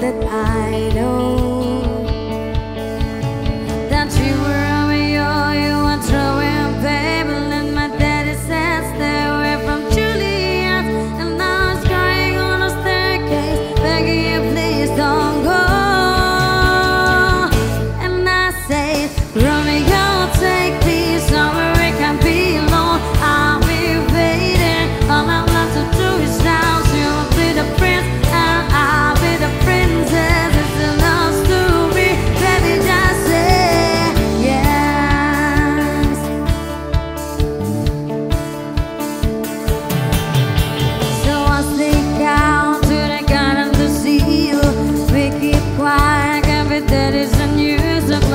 that I know.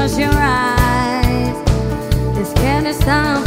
close your eyes. It's getting time